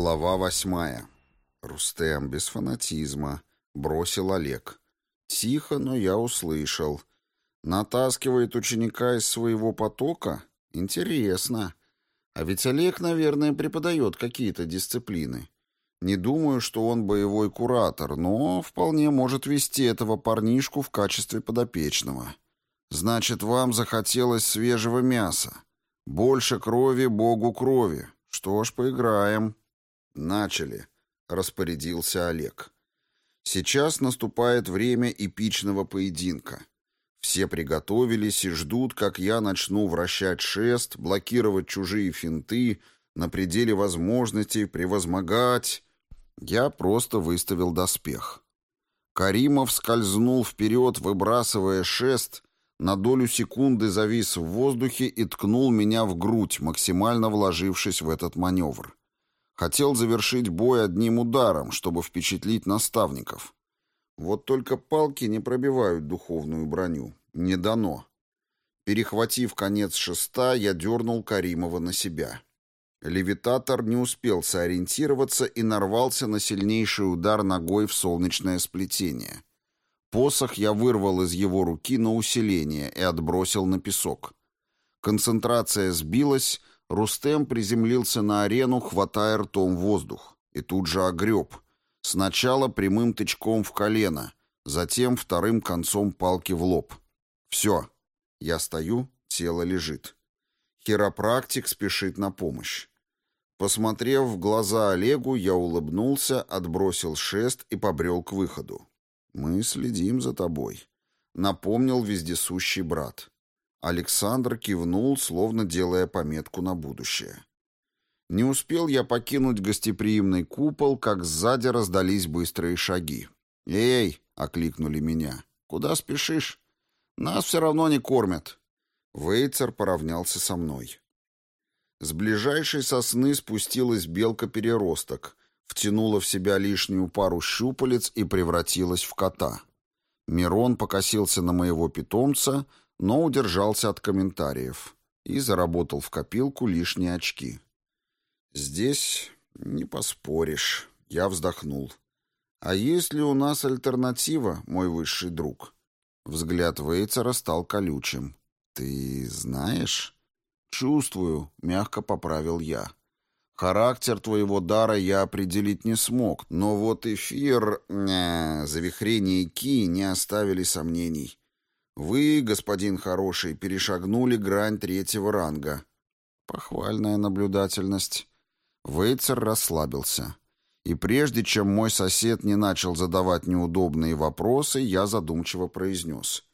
Глава восьмая. Рустем, без фанатизма. Бросил Олег. Тихо, но я услышал. Натаскивает ученика из своего потока? Интересно. А ведь Олег, наверное, преподает какие-то дисциплины. Не думаю, что он боевой куратор, но вполне может вести этого парнишку в качестве подопечного. Значит, вам захотелось свежего мяса. Больше крови богу крови. Что ж, поиграем. Начали, распорядился Олег. Сейчас наступает время эпичного поединка. Все приготовились и ждут, как я начну вращать шест, блокировать чужие финты, на пределе возможностей превозмогать. Я просто выставил доспех. Каримов скользнул вперед, выбрасывая шест, на долю секунды завис в воздухе и ткнул меня в грудь, максимально вложившись в этот маневр. Хотел завершить бой одним ударом, чтобы впечатлить наставников. Вот только палки не пробивают духовную броню. Не дано. Перехватив конец шеста, я дернул Каримова на себя. Левитатор не успел сориентироваться и нарвался на сильнейший удар ногой в солнечное сплетение. Посох я вырвал из его руки на усиление и отбросил на песок. Концентрация сбилась, Рустем приземлился на арену, хватая ртом воздух, и тут же огреб. Сначала прямым тычком в колено, затем вторым концом палки в лоб. Все. Я стою, тело лежит. Хиропрактик спешит на помощь. Посмотрев в глаза Олегу, я улыбнулся, отбросил шест и побрел к выходу. «Мы следим за тобой», — напомнил вездесущий брат. Александр кивнул, словно делая пометку на будущее. Не успел я покинуть гостеприимный купол, как сзади раздались быстрые шаги. «Эй!» — окликнули меня. «Куда спешишь? Нас все равно не кормят. Вейцер поравнялся со мной. С ближайшей сосны спустилась белка-переросток, втянула в себя лишнюю пару щупалец и превратилась в кота. Мирон покосился на моего питомца, но удержался от комментариев и заработал в копилку лишние очки. «Здесь не поспоришь», — я вздохнул. «А есть ли у нас альтернатива, мой высший друг?» Взгляд Вейцера стал колючим. «Ты знаешь?» «Чувствую», — мягко поправил я. «Характер твоего дара я определить не смог, но вот эфир, э, завихрение ки не оставили сомнений. Вы, господин хороший, перешагнули грань третьего ранга». Похвальная наблюдательность. Вейцер расслабился. И прежде чем мой сосед не начал задавать неудобные вопросы, я задумчиво произнес.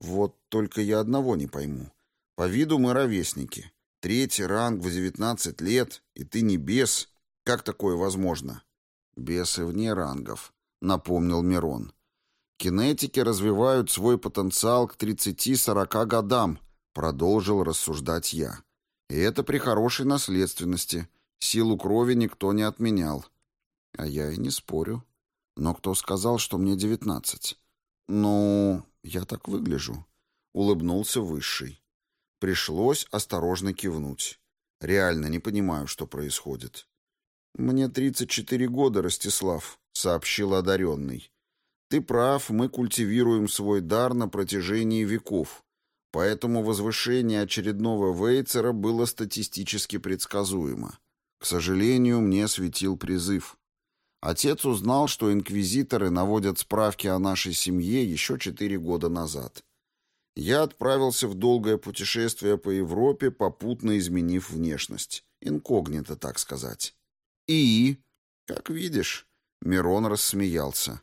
Вот только я одного не пойму. По виду мы ровесники. Третий ранг в девятнадцать лет, и ты не бес. Как такое возможно? Бесы вне рангов, напомнил Мирон. Кинетики развивают свой потенциал к 30-40 годам, продолжил рассуждать я. И это при хорошей наследственности. Силу крови никто не отменял. А я и не спорю. Но кто сказал, что мне девятнадцать? Ну, «Я так выгляжу», — улыбнулся Высший. Пришлось осторожно кивнуть. Реально не понимаю, что происходит. «Мне 34 года, Ростислав», — сообщил одаренный. «Ты прав, мы культивируем свой дар на протяжении веков, поэтому возвышение очередного Вейцера было статистически предсказуемо. К сожалению, мне светил призыв. Отец узнал, что инквизиторы наводят справки о нашей семье еще четыре года назад. Я отправился в долгое путешествие по Европе, попутно изменив внешность. Инкогнито, так сказать. И, как видишь, Мирон рассмеялся.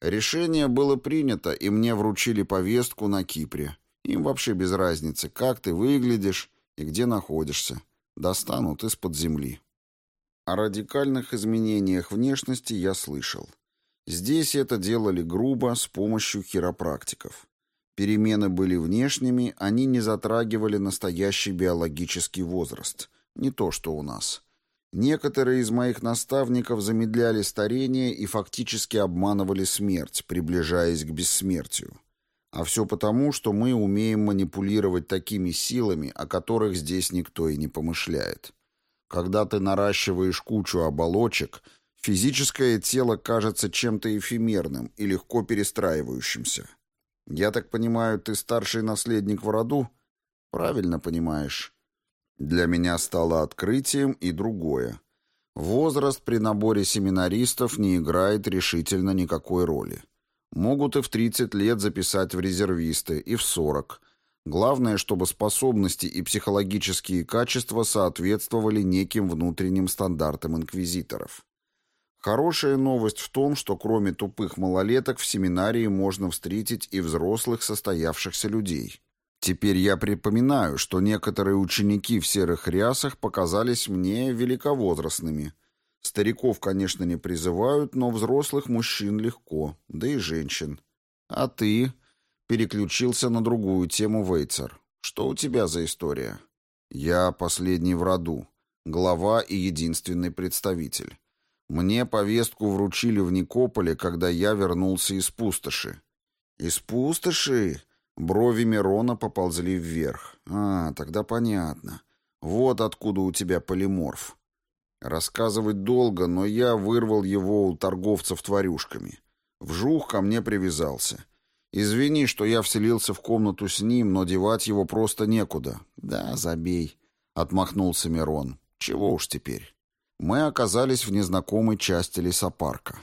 Решение было принято, и мне вручили повестку на Кипре. Им вообще без разницы, как ты выглядишь и где находишься. Достанут из-под земли. О радикальных изменениях внешности я слышал. Здесь это делали грубо, с помощью хиропрактиков. Перемены были внешними, они не затрагивали настоящий биологический возраст. Не то, что у нас. Некоторые из моих наставников замедляли старение и фактически обманывали смерть, приближаясь к бессмертию. А все потому, что мы умеем манипулировать такими силами, о которых здесь никто и не помышляет. Когда ты наращиваешь кучу оболочек, физическое тело кажется чем-то эфемерным и легко перестраивающимся. Я так понимаю, ты старший наследник в роду? Правильно понимаешь. Для меня стало открытием и другое. Возраст при наборе семинаристов не играет решительно никакой роли. Могут и в 30 лет записать в резервисты, и в 40. Главное, чтобы способности и психологические качества соответствовали неким внутренним стандартам инквизиторов. Хорошая новость в том, что кроме тупых малолеток в семинарии можно встретить и взрослых состоявшихся людей. Теперь я припоминаю, что некоторые ученики в серых рясах показались мне великовозрастными. Стариков, конечно, не призывают, но взрослых мужчин легко, да и женщин. А ты переключился на другую тему Вейцер. Что у тебя за история? Я последний в роду, глава и единственный представитель. Мне повестку вручили в Никополе, когда я вернулся из пустоши. Из пустоши? Брови Мирона поползли вверх. А, тогда понятно. Вот откуда у тебя полиморф. Рассказывать долго, но я вырвал его у торговцев тварюшками. Вжух ко мне привязался. Извини, что я вселился в комнату с ним, но девать его просто некуда. Да, забей. Отмахнулся Мирон. Чего уж теперь. Мы оказались в незнакомой части лесопарка.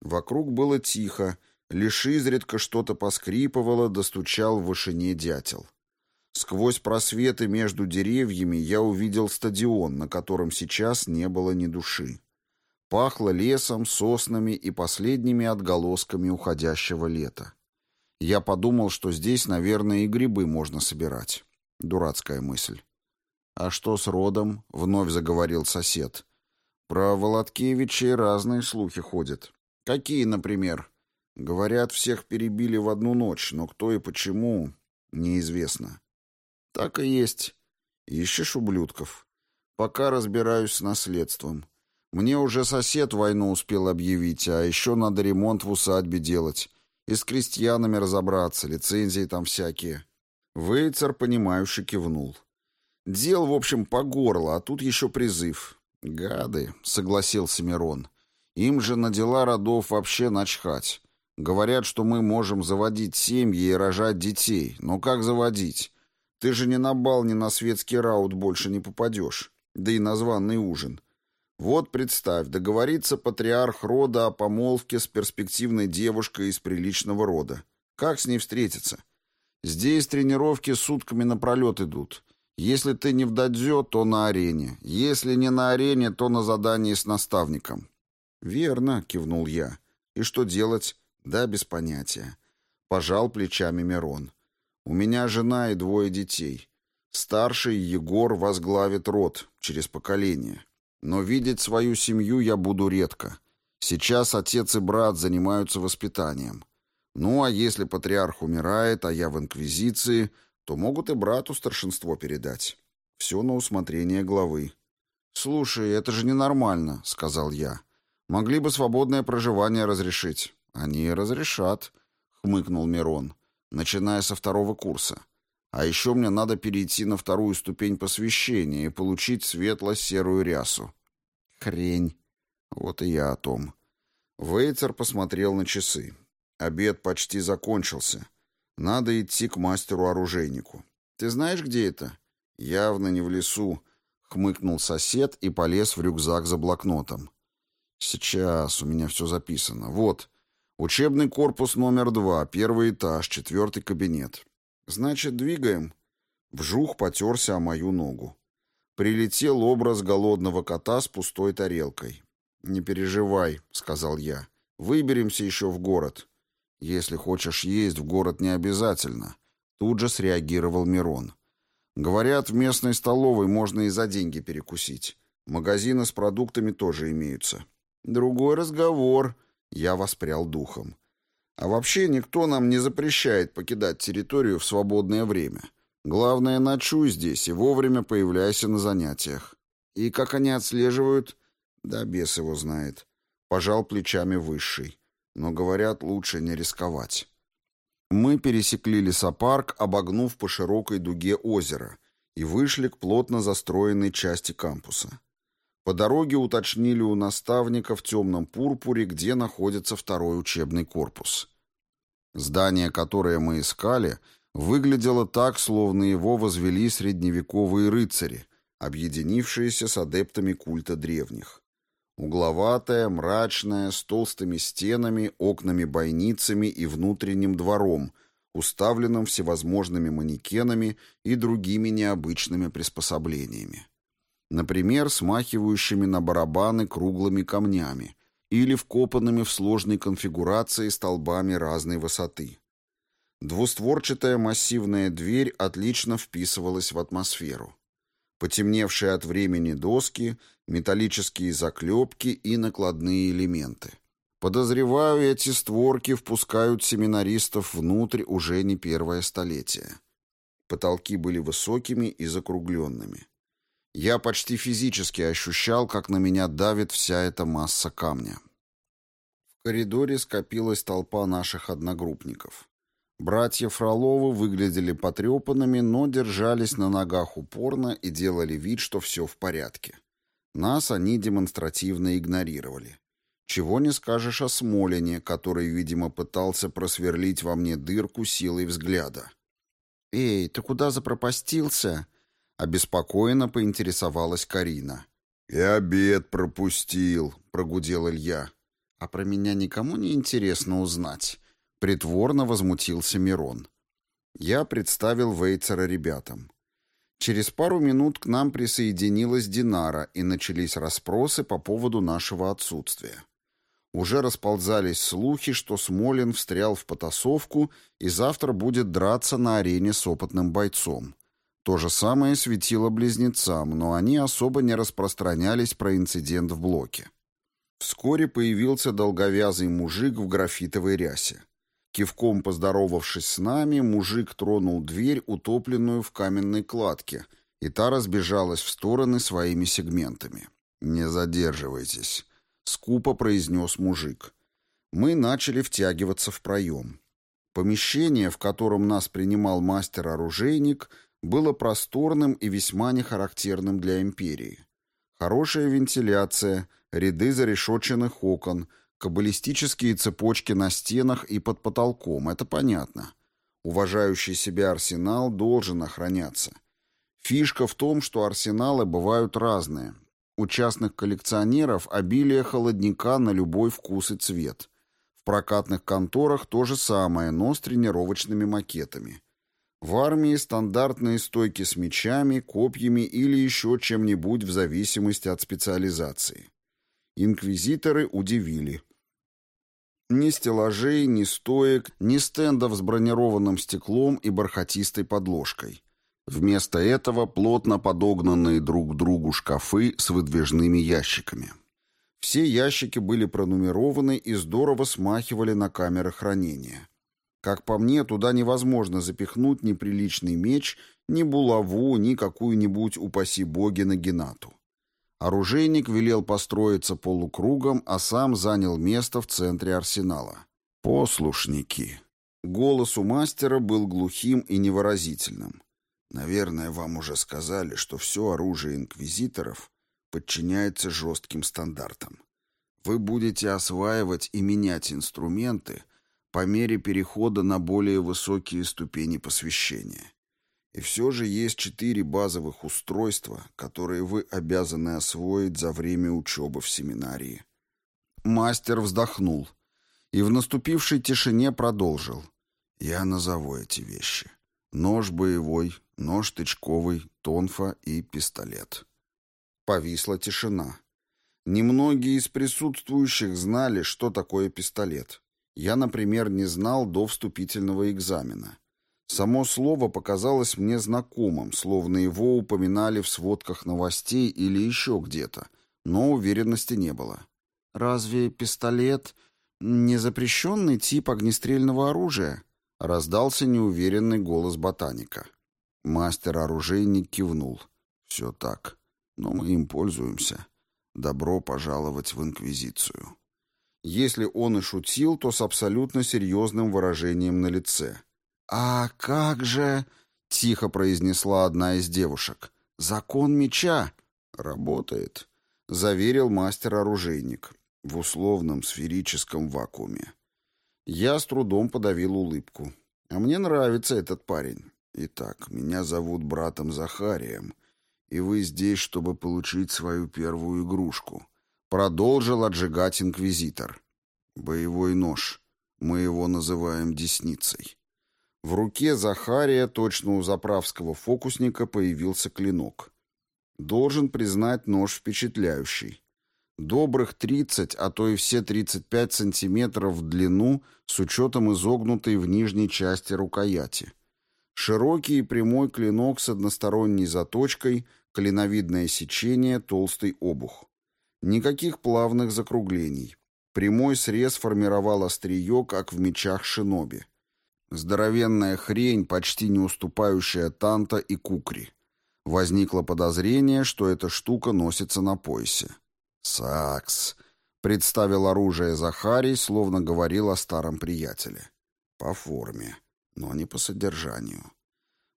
Вокруг было тихо, лишь изредка что-то поскрипывало, достучал в вышине дятел. Сквозь просветы между деревьями я увидел стадион, на котором сейчас не было ни души. Пахло лесом, соснами и последними отголосками уходящего лета. Я подумал, что здесь, наверное, и грибы можно собирать. Дурацкая мысль. «А что с родом?» — вновь заговорил сосед. Про Володкевичей разные слухи ходят. Какие, например? Говорят, всех перебили в одну ночь, но кто и почему, неизвестно. Так и есть. Ищешь ублюдков. Пока разбираюсь с наследством. Мне уже сосед войну успел объявить, а еще надо ремонт в усадьбе делать. И с крестьянами разобраться, лицензии там всякие. Вейцер, понимающе кивнул. Дел, в общем, по горло, а тут еще призыв. «Гады», — согласился Мирон. «Им же на дела родов вообще начхать. Говорят, что мы можем заводить семьи и рожать детей. Но как заводить? Ты же ни на бал, ни на светский раут больше не попадешь. Да и на званый ужин. Вот представь, договорится патриарх рода о помолвке с перспективной девушкой из приличного рода. Как с ней встретиться? Здесь тренировки сутками напролет идут. Если ты не в дадзё, то на арене. Если не на арене, то на задании с наставником. Верно, кивнул я. И что делать? Да, без понятия. Пожал плечами Мирон. У меня жена и двое детей. Старший Егор возглавит род через поколение. Но видеть свою семью я буду редко. Сейчас отец и брат занимаются воспитанием. Ну, а если патриарх умирает, а я в инквизиции, то могут и брату старшинство передать. Все на усмотрение главы. «Слушай, это же ненормально», — сказал я. «Могли бы свободное проживание разрешить». «Они разрешат», — хмыкнул Мирон, начиная со второго курса. «А еще мне надо перейти на вторую ступень посвящения и получить светло-серую рясу». «Хрень. Вот и я о том». Вейцер посмотрел на часы. Обед почти закончился. Надо идти к мастеру-оружейнику. Ты знаешь, где это? Явно не в лесу, хмыкнул сосед и полез в рюкзак за блокнотом. Сейчас у меня все записано. Вот. Учебный корпус номер два, первый этаж, четвертый кабинет. Значит, двигаем. Вжух потерся о мою ногу. Прилетел образ голодного кота с пустой тарелкой. «Не переживай», — сказал я. «Выберемся еще в город. «Если хочешь есть, в город не обязательно», — тут же среагировал Мирон. «Говорят, в местной столовой можно и за деньги перекусить. Магазины с продуктами тоже имеются». «Другой разговор», — я воспрял духом. «А вообще никто нам не запрещает покидать территорию в свободное время. Главное, ночуй здесь и вовремя появляйся на занятиях. И как они отслеживают?» «Да бес его знает». Пожал плечами высший но, говорят, лучше не рисковать. Мы пересекли лесопарк, обогнув по широкой дуге озеро, и вышли к плотно застроенной части кампуса. По дороге уточнили у наставника в темном пурпуре, где находится второй учебный корпус. Здание, которое мы искали, выглядело так, словно его возвели средневековые рыцари, объединившиеся с адептами культа древних. Угловатое, мрачное, с толстыми стенами, окнами-бойницами и внутренним двором, уставленным всевозможными манекенами и другими необычными приспособлениями. Например, смахивающими на барабаны круглыми камнями или вкопанными в сложной конфигурации столбами разной высоты. Двустворчатая массивная дверь отлично вписывалась в атмосферу потемневшие от времени доски, металлические заклепки и накладные элементы. Подозреваю, эти створки впускают семинаристов внутрь уже не первое столетие. Потолки были высокими и закругленными. Я почти физически ощущал, как на меня давит вся эта масса камня. В коридоре скопилась толпа наших одногруппников. Братья Фроловы выглядели потрепанными, но держались на ногах упорно и делали вид, что все в порядке. Нас они демонстративно игнорировали. Чего не скажешь о Смолине, который, видимо, пытался просверлить во мне дырку силой взгляда. «Эй, ты куда запропастился?» Обеспокоенно поинтересовалась Карина. «И обед пропустил», — прогудел Илья. «А про меня никому не интересно узнать». Притворно возмутился Мирон. Я представил Вейцера ребятам. Через пару минут к нам присоединилась Динара, и начались расспросы по поводу нашего отсутствия. Уже расползались слухи, что Смолин встрял в потасовку и завтра будет драться на арене с опытным бойцом. То же самое светило близнецам, но они особо не распространялись про инцидент в блоке. Вскоре появился долговязый мужик в графитовой рясе. Кивком поздоровавшись с нами, мужик тронул дверь, утопленную в каменной кладке, и та разбежалась в стороны своими сегментами. «Не задерживайтесь», — скупо произнес мужик. Мы начали втягиваться в проем. Помещение, в котором нас принимал мастер-оружейник, было просторным и весьма нехарактерным для империи. Хорошая вентиляция, ряды зарешоченных окон, Каббалистические цепочки на стенах и под потолком, это понятно. Уважающий себя арсенал должен охраняться. Фишка в том, что арсеналы бывают разные. У частных коллекционеров обилие холодника на любой вкус и цвет. В прокатных конторах то же самое, но с тренировочными макетами. В армии стандартные стойки с мечами, копьями или еще чем-нибудь в зависимости от специализации. Инквизиторы удивили. Ни стеллажей, ни стоек, ни стендов с бронированным стеклом и бархатистой подложкой. Вместо этого плотно подогнанные друг к другу шкафы с выдвижными ящиками. Все ящики были пронумерованы и здорово смахивали на камеры хранения. Как по мне, туда невозможно запихнуть ни приличный меч, ни булаву, ни какую-нибудь, упаси боги, нагинату. Оружейник велел построиться полукругом, а сам занял место в центре арсенала. «Послушники». Голос у мастера был глухим и невыразительным. «Наверное, вам уже сказали, что все оружие инквизиторов подчиняется жестким стандартам. Вы будете осваивать и менять инструменты по мере перехода на более высокие ступени посвящения. И все же есть четыре базовых устройства, которые вы обязаны освоить за время учебы в семинарии. Мастер вздохнул и в наступившей тишине продолжил. Я назову эти вещи. Нож боевой, нож тычковый, тонфа и пистолет. Повисла тишина. Немногие из присутствующих знали, что такое пистолет. Я, например, не знал до вступительного экзамена. Само слово показалось мне знакомым, словно его упоминали в сводках новостей или еще где-то, но уверенности не было. «Разве пистолет — не запрещенный тип огнестрельного оружия?» — раздался неуверенный голос ботаника. Мастер-оружейник кивнул. «Все так, но мы им пользуемся. Добро пожаловать в Инквизицию». Если он и шутил, то с абсолютно серьезным выражением на лице — «А как же...» — тихо произнесла одна из девушек. «Закон меча...» «Работает», — заверил мастер-оружейник в условном сферическом вакууме. Я с трудом подавил улыбку. А мне нравится этот парень. Итак, меня зовут братом Захарием, и вы здесь, чтобы получить свою первую игрушку. Продолжил отжигать инквизитор. Боевой нож. Мы его называем десницей. В руке Захария, точно у заправского фокусника, появился клинок. Должен признать нож впечатляющий. Добрых 30, а то и все 35 сантиметров в длину с учетом изогнутой в нижней части рукояти. Широкий и прямой клинок с односторонней заточкой, клиновидное сечение, толстый обух. Никаких плавных закруглений. Прямой срез формировал острие, как в мечах шиноби. Здоровенная хрень, почти не уступающая танта и кукри. Возникло подозрение, что эта штука носится на поясе. «Сакс», — представил оружие Захарий, словно говорил о старом приятеле. «По форме, но не по содержанию».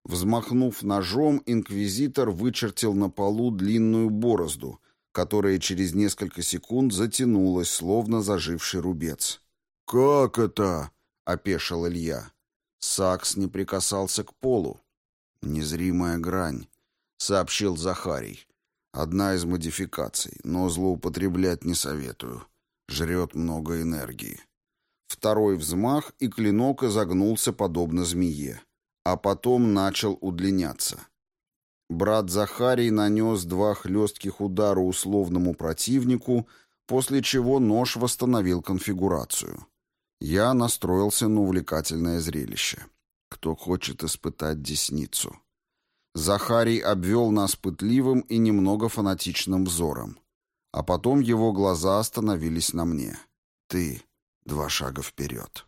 Взмахнув ножом, инквизитор вычертил на полу длинную борозду, которая через несколько секунд затянулась, словно заживший рубец. «Как это?» — опешил Илья. Сакс не прикасался к полу. «Незримая грань», — сообщил Захарий. Одна из модификаций, но злоупотреблять не советую. Жрет много энергии. Второй взмах, и клинок изогнулся подобно змее. А потом начал удлиняться. Брат Захарий нанес два хлестких удара условному противнику, после чего нож восстановил конфигурацию. Я настроился на увлекательное зрелище. Кто хочет испытать десницу? Захарий обвел нас пытливым и немного фанатичным взором. А потом его глаза остановились на мне. «Ты. Два шага вперед».